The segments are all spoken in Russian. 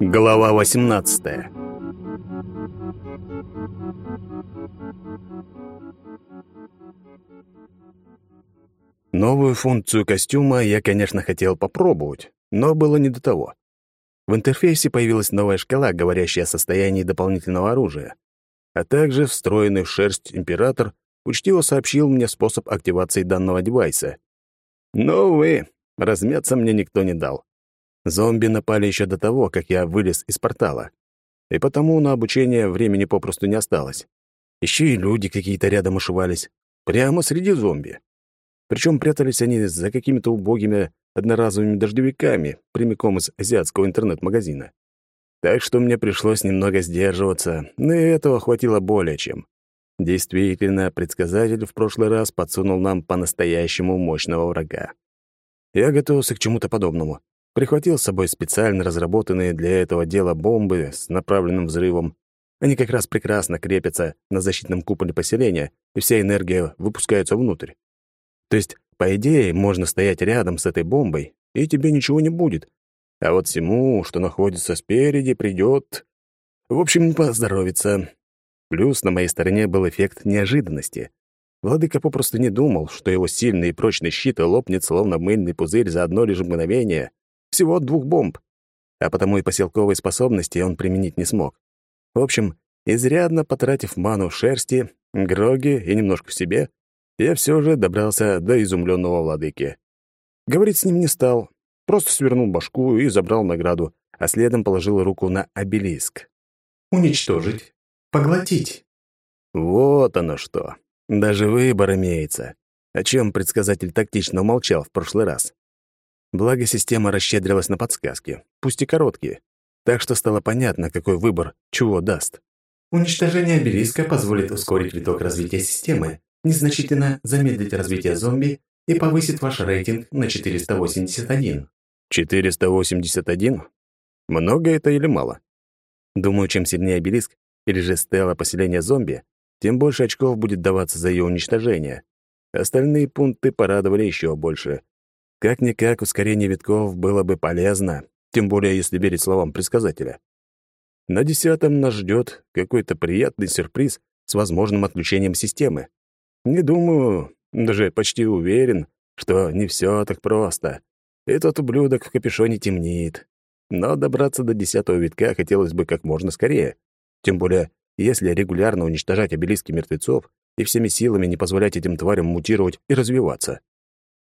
Глава 18 Новую функцию костюма я, конечно, хотел попробовать, но было не до того. В интерфейсе появилась новая шкала, говорящая о состоянии дополнительного оружия, а также встроенный в шерсть император учтиво сообщил мне способ активации данного девайса. Но, увы, размяться мне никто не дал. Зомби напали еще до того, как я вылез из портала, и потому на обучение времени попросту не осталось. Еще и люди какие-то рядом ошивались, прямо среди зомби. Причем прятались они за какими-то убогими одноразовыми дождевиками прямиком из азиатского интернет-магазина. Так что мне пришлось немного сдерживаться, но и этого хватило более чем. Действительно, предсказатель в прошлый раз подсунул нам по-настоящему мощного врага. Я готовился к чему-то подобному. Прихватил с собой специально разработанные для этого дела бомбы с направленным взрывом. Они как раз прекрасно крепятся на защитном куполе поселения, и вся энергия выпускается внутрь. То есть, по идее, можно стоять рядом с этой бомбой, и тебе ничего не будет. А вот всему, что находится спереди, придет... В общем, не поздоровится. Плюс на моей стороне был эффект неожиданности. Владыка попросту не думал, что его сильный и прочный щит лопнет, словно мыльный пузырь за одно лишь мгновение. Всего от двух бомб. А потому и поселковой способности он применить не смог. В общем, изрядно потратив ману шерсти, гроги и немножко в себе, я все же добрался до изумленного владыки. Говорить с ним не стал, просто свернул башку и забрал награду, а следом положил руку на обелиск. «Уничтожить. Поглотить». Вот оно что. Даже выбор имеется, о чем предсказатель тактично умолчал в прошлый раз. Благо, система расщедрилась на подсказки, пусть и короткие, так что стало понятно, какой выбор чего даст. Уничтожение обелиска позволит ускорить виток развития системы, незначительно замедлить развитие зомби и повысит ваш рейтинг на 481. 481? Много это или мало? Думаю, чем сильнее обелиск, или же стела поселения зомби, тем больше очков будет даваться за ее уничтожение. Остальные пункты порадовали еще больше. Как-никак ускорение витков было бы полезно, тем более если верить словам предсказателя. На десятом нас ждет какой-то приятный сюрприз с возможным отключением системы. Не думаю, даже почти уверен, что не все так просто. Этот ублюдок в капюшоне темнеет. Но добраться до десятого витка хотелось бы как можно скорее. Тем более, если регулярно уничтожать обелиски мертвецов и всеми силами не позволять этим тварям мутировать и развиваться.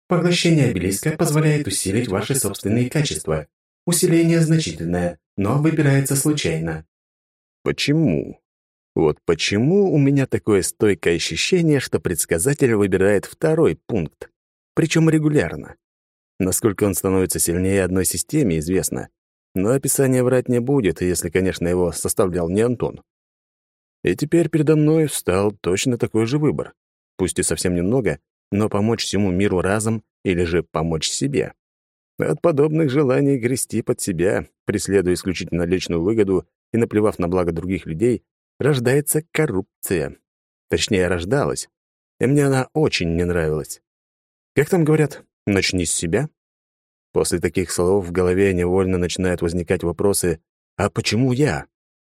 Поглощение обелиска позволяет усилить ваши собственные качества. Усиление значительное, но выбирается случайно. Почему? Вот почему у меня такое стойкое ощущение, что предсказатель выбирает второй пункт, причем регулярно. Насколько он становится сильнее одной системе, известно. Но описание врать не будет, если, конечно, его составлял не Антон. И теперь передо мной встал точно такой же выбор. Пусть и совсем немного, но помочь всему миру разом или же помочь себе. От подобных желаний грести под себя, преследуя исключительно личную выгоду и наплевав на благо других людей, рождается коррупция. Точнее, рождалась. И мне она очень не нравилась. Как там говорят, начни с себя? После таких слов в голове невольно начинают возникать вопросы «А почему я?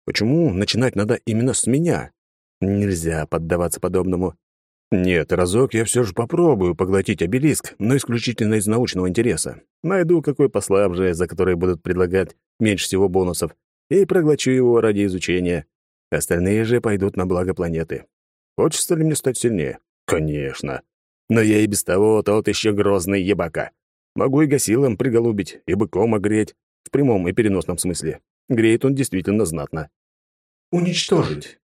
Почему начинать надо именно с меня?» Нельзя поддаваться подобному. Нет, разок я все же попробую поглотить обелиск, но исключительно из научного интереса. Найду какой послабже, за который будут предлагать меньше всего бонусов, и проглочу его ради изучения. Остальные же пойдут на благо планеты. Хочется ли мне стать сильнее? Конечно. Но я и без того тот еще грозный ебака. Могу и гасилом приголубить, и быком огреть, в прямом и переносном смысле. Греет он действительно знатно. «Уничтожить».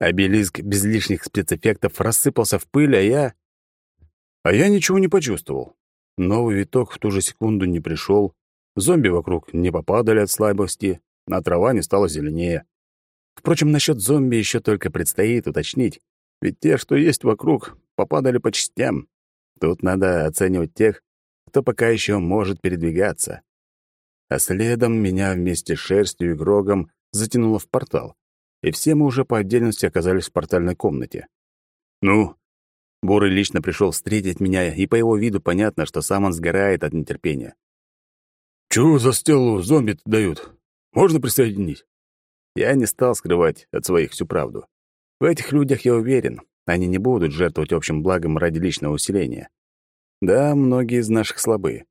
Обелиск без лишних спецэффектов рассыпался в пыль, а я... А я ничего не почувствовал. Новый виток в ту же секунду не пришел, зомби вокруг не попадали от слабости, а трава не стала зеленее. Впрочем, насчет зомби еще только предстоит уточнить, ведь те, что есть вокруг, попадали по частям. Тут надо оценивать тех, кто пока еще может передвигаться. А следом меня вместе с шерстью и грогом затянуло в портал, и все мы уже по отдельности оказались в портальной комнате. «Ну?» Бурый лично пришел встретить меня, и по его виду понятно, что сам он сгорает от нетерпения. «Чего за стелу зомби дают? Можно присоединить?» Я не стал скрывать от своих всю правду. В этих людях я уверен, они не будут жертвовать общим благом ради личного усиления. Да, многие из наших слабы,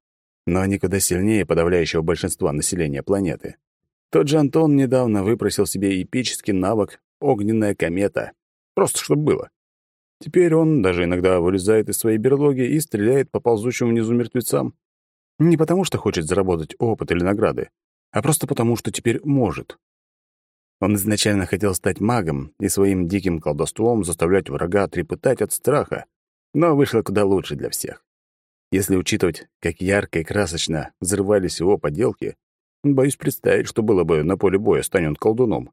но они куда сильнее подавляющего большинства населения планеты. Тот же Антон недавно выпросил себе эпический навык «Огненная комета». Просто чтобы было. Теперь он даже иногда вылезает из своей берлоги и стреляет по ползущим внизу мертвецам. Не потому, что хочет заработать опыт или награды, а просто потому, что теперь может. Он изначально хотел стать магом и своим диким колдовством заставлять врага трепетать от страха, но вышло куда лучше для всех. Если учитывать, как ярко и красочно взрывались его поделки, боюсь представить, что было бы на поле боя, стань он колдуном.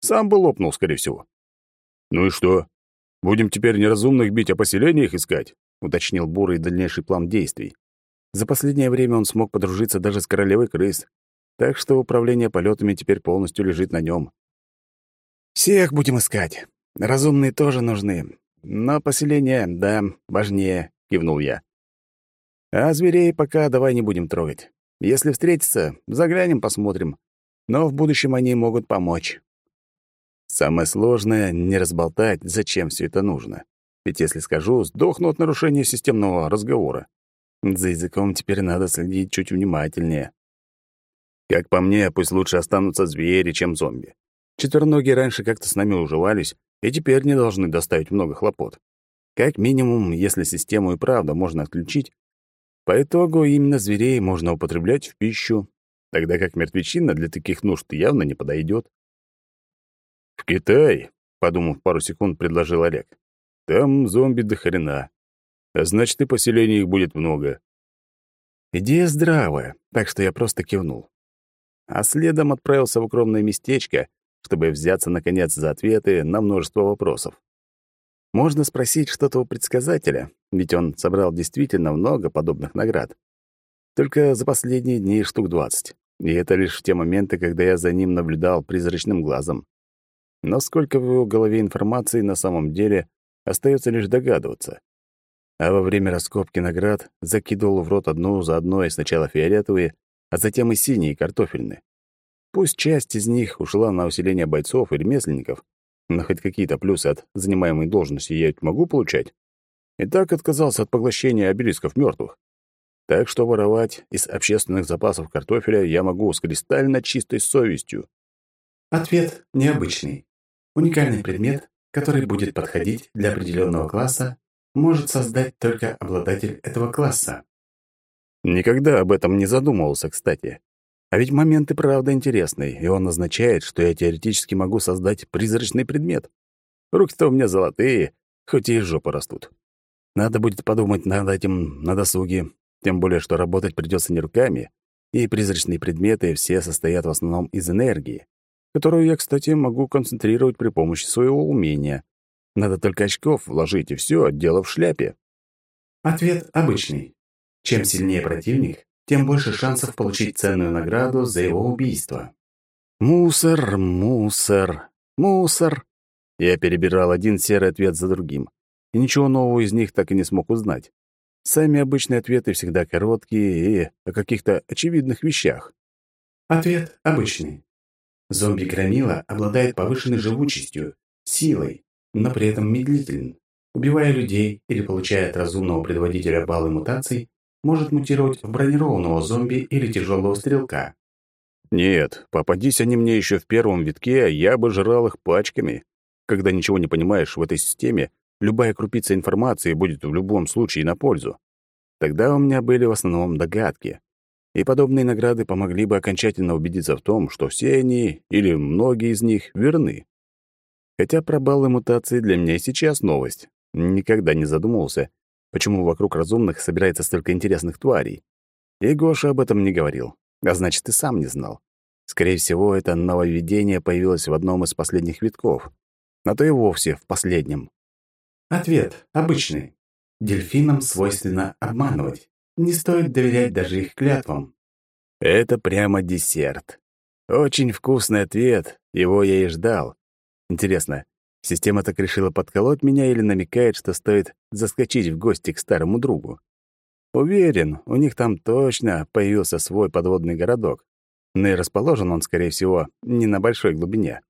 Сам бы лопнул, скорее всего. «Ну и что? Будем теперь неразумных бить, а поселениях искать?» — уточнил Бурый дальнейший план действий. За последнее время он смог подружиться даже с королевой крыс, так что управление полетами теперь полностью лежит на нем. «Всех будем искать. Разумные тоже нужны. Но поселение, да, важнее», — кивнул я. «А зверей пока давай не будем трогать. Если встретиться, заглянем, посмотрим. Но в будущем они могут помочь». Самое сложное — не разболтать, зачем все это нужно. Ведь если скажу, сдохну от нарушения системного разговора. За языком теперь надо следить чуть внимательнее. Как по мне, пусть лучше останутся звери, чем зомби. Четвероногие раньше как-то с нами уживались, и теперь не должны доставить много хлопот. Как минимум, если систему и правда можно отключить, по итогу именно зверей можно употреблять в пищу, тогда как мертвечина для таких нужд явно не подойдет. «В Китай», — подумав пару секунд, предложил Олег. «Там зомби до хрена. А значит, и поселений их будет много». Идея здравая, так что я просто кивнул а следом отправился в укромное местечко, чтобы взяться, наконец, за ответы на множество вопросов. Можно спросить что-то у предсказателя, ведь он собрал действительно много подобных наград. Только за последние дни штук двадцать. И это лишь в те моменты, когда я за ним наблюдал призрачным глазом. Но сколько в его голове информации на самом деле, остается лишь догадываться. А во время раскопки наград закидывал в рот одну за одной сначала фиолетовые, а затем и синие картофельные. Пусть часть из них ушла на усиление бойцов и ремесленников, но хоть какие-то плюсы от занимаемой должности я ведь могу получать. И так отказался от поглощения обелисков мертвых. Так что воровать из общественных запасов картофеля я могу с кристально чистой совестью. Ответ необычный. Уникальный предмет, который будет подходить для определенного класса, может создать только обладатель этого класса. Никогда об этом не задумывался, кстати. А ведь момент и правда интересный, и он означает, что я теоретически могу создать призрачный предмет. Руки-то у меня золотые, хоть и из жопы растут. Надо будет подумать над этим на досуге, тем более, что работать придется не руками, и призрачные предметы все состоят в основном из энергии, которую я, кстати, могу концентрировать при помощи своего умения. Надо только очков вложить, и все, дело в шляпе. Ответ обычный. Чем сильнее противник, тем больше шансов получить ценную награду за его убийство. Мусор, мусор, мусор. Я перебирал один серый ответ за другим, и ничего нового из них так и не смог узнать. Сами обычные ответы всегда короткие и о каких-то очевидных вещах. Ответ обычный. Зомби-громила обладает повышенной живучестью, силой, но при этом медлителен. Убивая людей или получая от разумного предводителя баллы мутаций, может мутировать в бронированного зомби или тяжелого стрелка. Нет, попадись они мне еще в первом витке, я бы жрал их пачками. Когда ничего не понимаешь в этой системе, любая крупица информации будет в любом случае на пользу. Тогда у меня были в основном догадки. И подобные награды помогли бы окончательно убедиться в том, что все они, или многие из них, верны. Хотя про баллы мутации для меня сейчас новость. Никогда не задумывался, почему вокруг разумных собирается столько интересных тварей. И Гоша об этом не говорил, а значит, и сам не знал. Скорее всего, это нововведение появилось в одном из последних витков, а то и вовсе в последнем. Ответ обычный. Дельфинам свойственно обманывать. Не стоит доверять даже их клятвам. Это прямо десерт. Очень вкусный ответ, его я и ждал. Интересно, Система так решила подколоть меня или намекает, что стоит заскочить в гости к старому другу. Уверен, у них там точно появился свой подводный городок. Но и расположен он, скорее всего, не на большой глубине.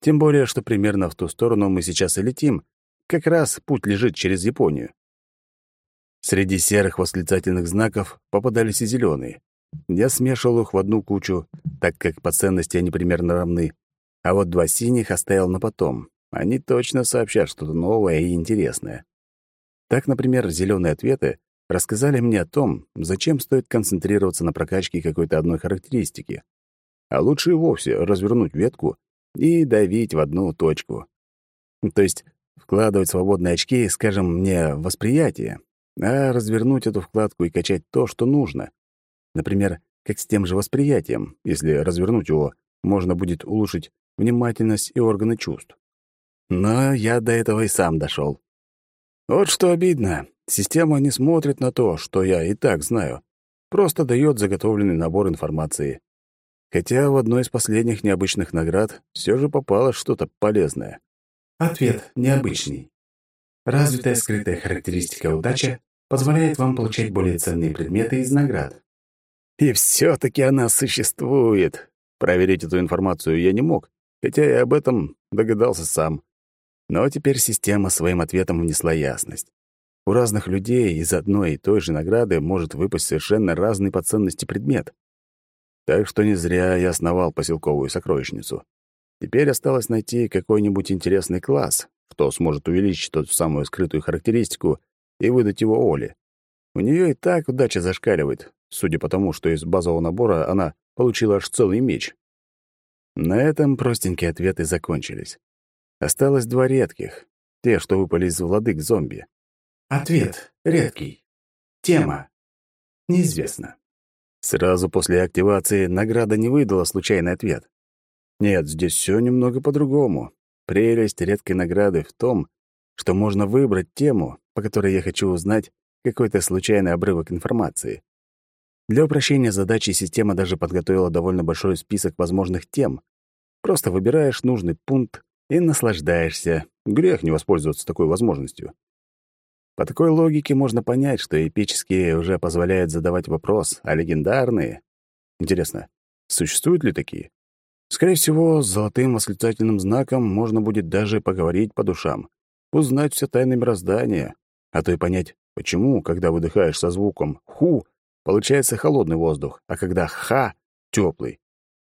Тем более, что примерно в ту сторону мы сейчас и летим. Как раз путь лежит через Японию. Среди серых восклицательных знаков попадались и зеленые. Я смешивал их в одну кучу, так как по ценности они примерно равны. А вот два синих оставил на потом. Они точно сообщат что-то новое и интересное. Так, например, зеленые ответы рассказали мне о том, зачем стоит концентрироваться на прокачке какой-то одной характеристики. А лучше и вовсе развернуть ветку и давить в одну точку. То есть вкладывать свободные очки, скажем, мне восприятие, а развернуть эту вкладку и качать то, что нужно. Например, как с тем же восприятием. Если развернуть его, можно будет улучшить внимательность и органы чувств. Но я до этого и сам дошел. Вот что обидно. Система не смотрит на то, что я и так знаю. Просто дает заготовленный набор информации. Хотя в одной из последних необычных наград все же попалось что-то полезное. Ответ необычный. Развитая скрытая характеристика удача позволяет вам получать более ценные предметы из наград. И все таки она существует. Проверить эту информацию я не мог, хотя и об этом догадался сам. Но теперь система своим ответом внесла ясность. У разных людей из одной и той же награды может выпасть совершенно разный по ценности предмет. Так что не зря я основал поселковую сокровищницу. Теперь осталось найти какой-нибудь интересный класс, кто сможет увеличить тот самую скрытую характеристику и выдать его Оле. У нее и так удача зашкаливает, судя по тому, что из базового набора она получила аж целый меч. На этом простенькие ответы закончились. Осталось два редких, те, что выпали из владык зомби. Ответ редкий. Тема. Неизвестно. Сразу после активации награда не выдала случайный ответ. Нет, здесь все немного по-другому. Прелесть редкой награды в том, что можно выбрать тему, по которой я хочу узнать какой-то случайный обрывок информации. Для упрощения задачи система даже подготовила довольно большой список возможных тем. Просто выбираешь нужный пункт и наслаждаешься. Грех не воспользоваться такой возможностью. По такой логике можно понять, что эпические уже позволяют задавать вопрос, а легендарные... Интересно, существуют ли такие? Скорее всего, с золотым восклицательным знаком можно будет даже поговорить по душам, узнать все тайны мироздания, а то и понять, почему, когда выдыхаешь со звуком «ху», получается холодный воздух, а когда «ха» — теплый.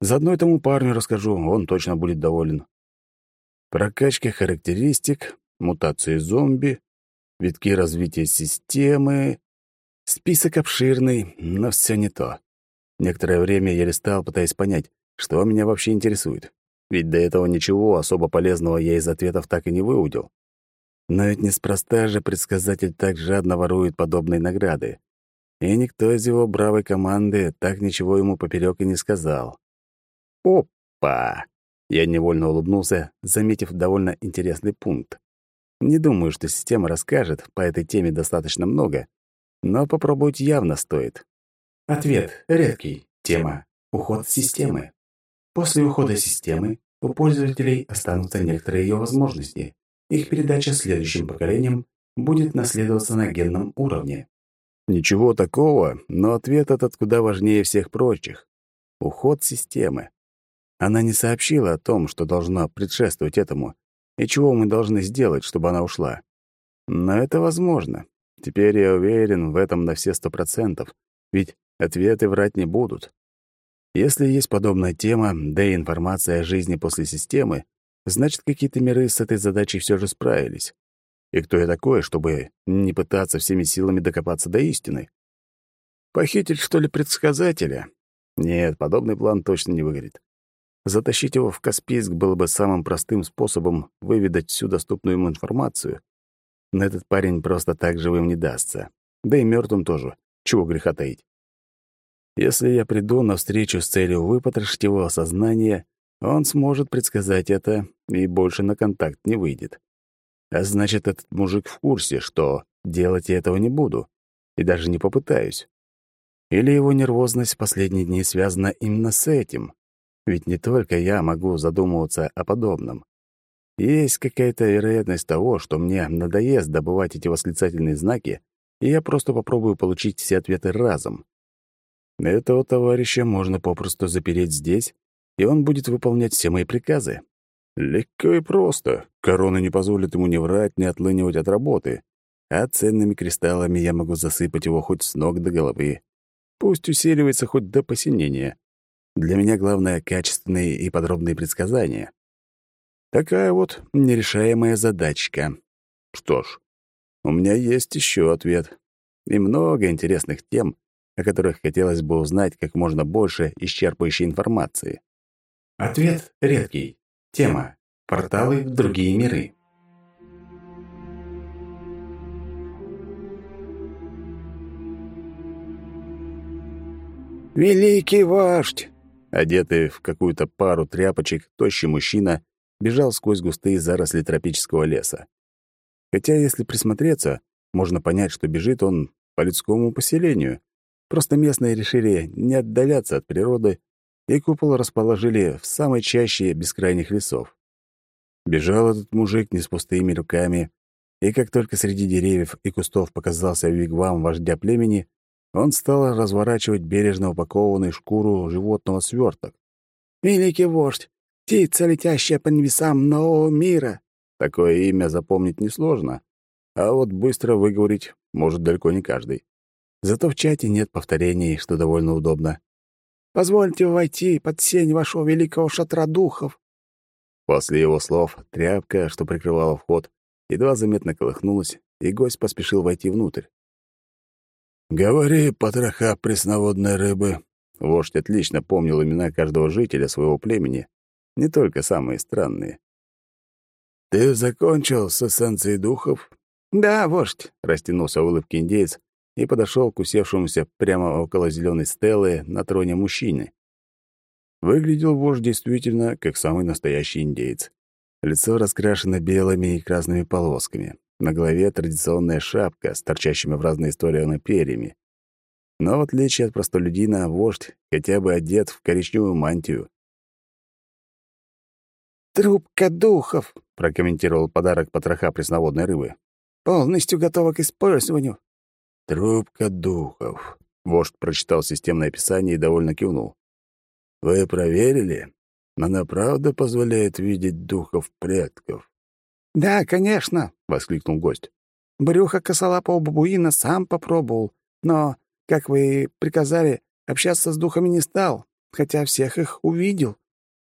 Заодно этому парню расскажу, он точно будет доволен. Прокачка характеристик, мутации зомби, витки развития системы. Список обширный, но все не то. Некоторое время я листал, пытаясь понять, что меня вообще интересует. Ведь до этого ничего особо полезного я из ответов так и не выудил. Но ведь неспроста же предсказатель так жадно ворует подобные награды. И никто из его бравой команды так ничего ему поперек и не сказал. Опа! Я невольно улыбнулся, заметив довольно интересный пункт. Не думаю, что система расскажет по этой теме достаточно много, но попробовать явно стоит. Ответ редкий. Тема «Уход системы». После ухода системы у пользователей останутся некоторые ее возможности. Их передача следующим поколениям будет наследоваться на генном уровне. Ничего такого, но ответ этот куда важнее всех прочих. Уход системы. Она не сообщила о том, что должна предшествовать этому, и чего мы должны сделать, чтобы она ушла. Но это возможно. Теперь я уверен в этом на все сто процентов, ведь ответы врать не будут. Если есть подобная тема, да и информация о жизни после системы, значит, какие-то миры с этой задачей все же справились. И кто я такой, чтобы не пытаться всеми силами докопаться до истины? Похитить, что ли, предсказателя? Нет, подобный план точно не выгорит. Затащить его в Каспийск было бы самым простым способом выведать всю доступную ему информацию. Но этот парень просто так живым не дастся. Да и мертвым тоже. Чего греха таить. Если я приду на встречу с целью выпотрошить его сознание, он сможет предсказать это и больше на контакт не выйдет. А значит, этот мужик в курсе, что делать я этого не буду и даже не попытаюсь. Или его нервозность в последние дни связана именно с этим. Ведь не только я могу задумываться о подобном. Есть какая-то вероятность того, что мне надоест добывать эти восклицательные знаки, и я просто попробую получить все ответы разом. Этого товарища можно попросту запереть здесь, и он будет выполнять все мои приказы. Легко и просто. Корона не позволит ему ни врать, ни отлынивать от работы. А ценными кристаллами я могу засыпать его хоть с ног до головы. Пусть усиливается хоть до посинения. Для меня главное — качественные и подробные предсказания. Такая вот нерешаемая задачка. Что ж, у меня есть еще ответ. И много интересных тем, о которых хотелось бы узнать как можно больше исчерпывающей информации. Ответ редкий. Тема. Порталы в другие миры. «Великий вождь!» Одетый в какую-то пару тряпочек, тощий мужчина бежал сквозь густые заросли тропического леса. Хотя, если присмотреться, можно понять, что бежит он по людскому поселению. Просто местные решили не отдаляться от природы и купол расположили в самой чаще бескрайних лесов. Бежал этот мужик не с пустыми руками, и как только среди деревьев и кустов показался вигвам вождя племени, он стал разворачивать бережно упакованный шкуру животного сверток. «Великий вождь! Птица, летящая по небесам нового мира!» Такое имя запомнить несложно, а вот быстро выговорить может далеко не каждый. Зато в чате нет повторений, что довольно удобно. Позвольте войти под сень вашего великого шатра духов». После его слов тряпка, что прикрывала вход, едва заметно колыхнулась, и гость поспешил войти внутрь. «Говори, потроха пресноводной рыбы». Вождь отлично помнил имена каждого жителя своего племени, не только самые странные. «Ты закончил с эссенцией духов?» «Да, вождь», — растянулся в улыбке индеец, и подошел к усевшемуся прямо около зеленой стелы на троне мужчины. Выглядел вождь действительно как самый настоящий индейец. Лицо раскрашено белыми и красными полосками. На голове традиционная шапка с торчащими в разные стороны перьями. Но в отличие от простолюдина, вождь хотя бы одет в коричневую мантию. «Трубка духов», — прокомментировал подарок потроха пресноводной рыбы. «Полностью готова к использованию. «Трубка духов», — вождь прочитал системное описание и довольно кивнул. «Вы проверили? Она правда позволяет видеть духов предков?» «Да, конечно», — воскликнул гость. «Брюхо косолапого бабуина сам попробовал, но, как вы приказали, общаться с духами не стал, хотя всех их увидел.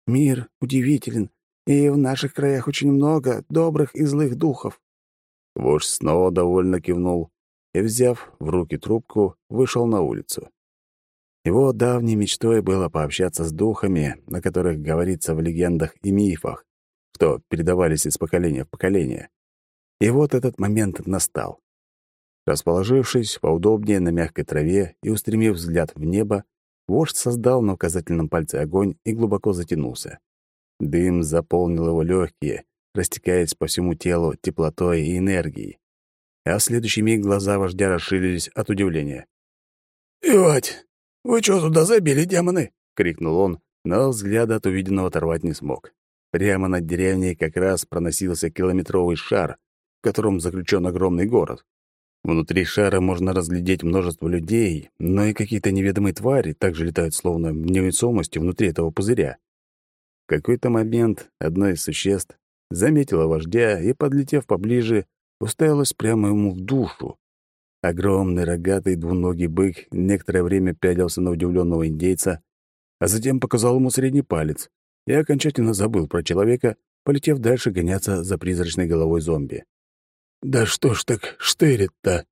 Мир удивителен, и в наших краях очень много добрых и злых духов». Вождь снова довольно кивнул и, взяв в руки трубку, вышел на улицу. Его давней мечтой было пообщаться с духами, на которых говорится в легендах и мифах, что передавались из поколения в поколение. И вот этот момент настал. Расположившись поудобнее на мягкой траве и устремив взгляд в небо, вождь создал на указательном пальце огонь и глубоко затянулся. Дым заполнил его легкие, растекаясь по всему телу теплотой и энергией а в следующий миг глаза вождя расширились от удивления. «Ивать, вы что туда забили, демоны?» — крикнул он, но взгляда от увиденного оторвать не смог. Прямо над деревней как раз проносился километровый шар, в котором заключен огромный город. Внутри шара можно разглядеть множество людей, но и какие-то неведомые твари также летают словно в невесомости внутри этого пузыря. В какой-то момент одно из существ заметило вождя и, подлетев поближе, уставилась прямо ему в душу. Огромный рогатый двуногий бык некоторое время пялился на удивленного индейца, а затем показал ему средний палец и окончательно забыл про человека, полетев дальше гоняться за призрачной головой зомби. «Да что ж так штырит-то?»